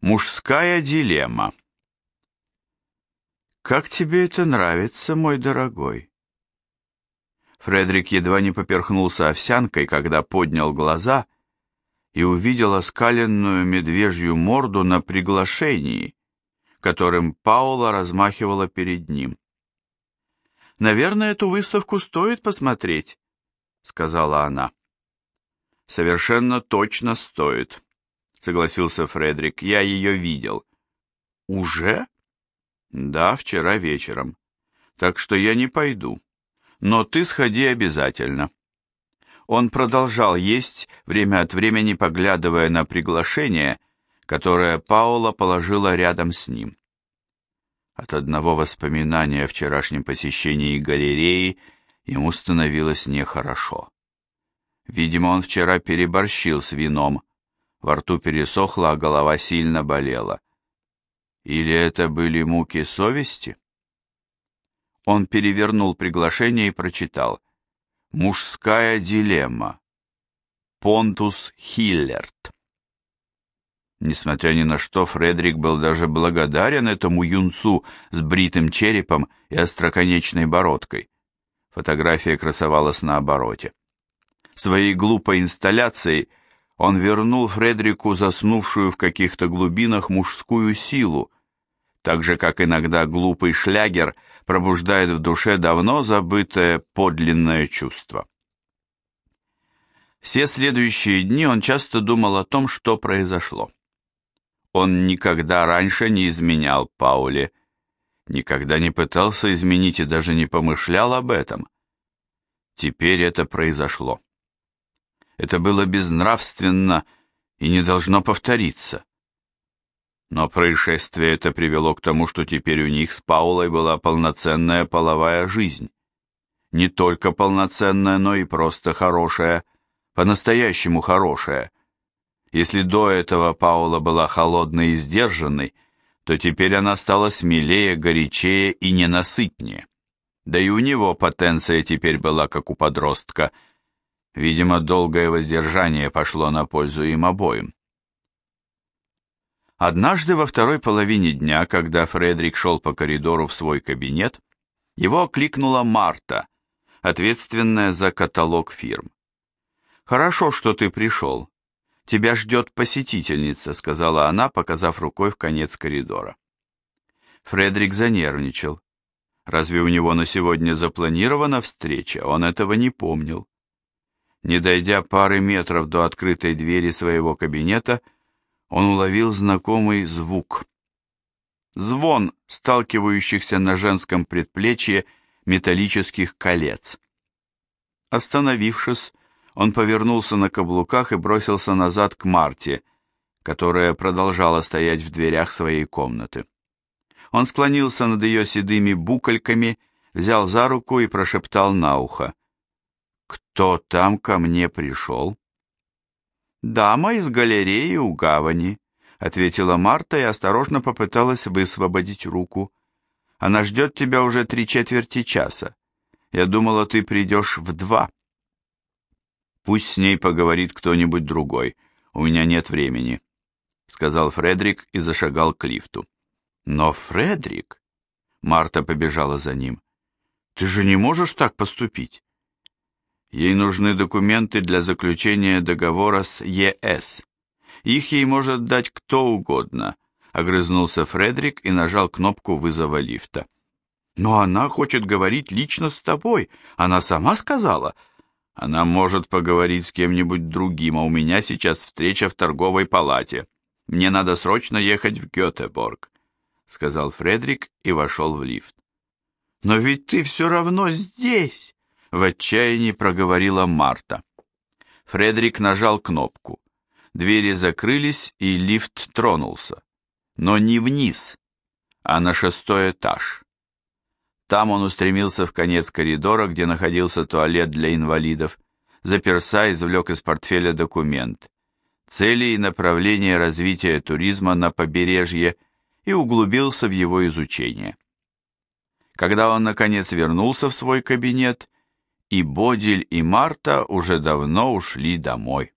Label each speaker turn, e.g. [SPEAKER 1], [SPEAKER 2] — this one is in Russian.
[SPEAKER 1] Мужская дилемма. «Как тебе это нравится, мой дорогой?» Фредерик едва не поперхнулся овсянкой, когда поднял глаза и увидел оскаленную медвежью морду на приглашении, которым Паула размахивала перед ним. «Наверное, эту выставку стоит посмотреть», — сказала она. «Совершенно точно стоит», — согласился Фредерик. «Я ее видел». «Уже?» «Да, вчера вечером. Так что я не пойду. Но ты сходи обязательно». Он продолжал есть, время от времени поглядывая на приглашение, которое Паула положила рядом с ним. От одного воспоминания о вчерашнем посещении галереи ему становилось нехорошо. Видимо, он вчера переборщил с вином, во рту пересохло, а голова сильно болела. Или это были муки совести? Он перевернул приглашение и прочитал. «Мужская дилемма. Понтус Хиллерт». Несмотря ни на что, Фредерик был даже благодарен этому юнцу с бритым черепом и остроконечной бородкой. Фотография красовалась на обороте. Своей глупой инсталляцией он вернул Фредерику заснувшую в каких-то глубинах мужскую силу, так же, как иногда глупый шлягер пробуждает в душе давно забытое подлинное чувство. Все следующие дни он часто думал о том, что произошло. Он никогда раньше не изменял Пауле, никогда не пытался изменить и даже не помышлял об этом. Теперь это произошло. Это было безнравственно и не должно повториться. Но происшествие это привело к тому, что теперь у них с Паулой была полноценная половая жизнь. Не только полноценная, но и просто хорошая, по-настоящему хорошая. Если до этого Паула была холодной и сдержанной, то теперь она стала смелее, горячее и ненасытнее. Да и у него потенция теперь была как у подростка – Видимо, долгое воздержание пошло на пользу им обоим. Однажды во второй половине дня, когда Фредерик шел по коридору в свой кабинет, его окликнула Марта, ответственная за каталог фирм. «Хорошо, что ты пришел. Тебя ждет посетительница», — сказала она, показав рукой в конец коридора. Фредерик занервничал. Разве у него на сегодня запланирована встреча? Он этого не помнил. Не дойдя пары метров до открытой двери своего кабинета, он уловил знакомый звук. Звон сталкивающихся на женском предплечье металлических колец. Остановившись, он повернулся на каблуках и бросился назад к Марте, которая продолжала стоять в дверях своей комнаты. Он склонился над ее седыми букольками, взял за руку и прошептал на ухо. «Кто там ко мне пришел?» «Дама из галереи у гавани», — ответила Марта и осторожно попыталась высвободить руку. «Она ждет тебя уже три четверти часа. Я думала, ты придешь в два». «Пусть с ней поговорит кто-нибудь другой. У меня нет времени», — сказал Фредерик и зашагал к лифту. «Но, Фредерик...» — Марта побежала за ним. «Ты же не можешь так поступить. Ей нужны документы для заключения договора с ЕС. Их ей может дать кто угодно, огрызнулся Фредерик и нажал кнопку вызова лифта. Но она хочет говорить лично с тобой. Она сама сказала. Она может поговорить с кем-нибудь другим, а у меня сейчас встреча в торговой палате. Мне надо срочно ехать в Гетеборг, сказал Фредерик и вошел в лифт. Но ведь ты все равно здесь, в отчаянии проговорила Марта. Фредерик нажал кнопку. Двери закрылись, и лифт тронулся. Но не вниз, а на шестой этаж. Там он устремился в конец коридора, где находился туалет для инвалидов. Заперся извлек из портфеля документ. Цели и направления развития туризма на побережье и углубился в его изучение. Когда он, наконец, вернулся в свой кабинет, и Бодиль, и Марта уже давно ушли домой.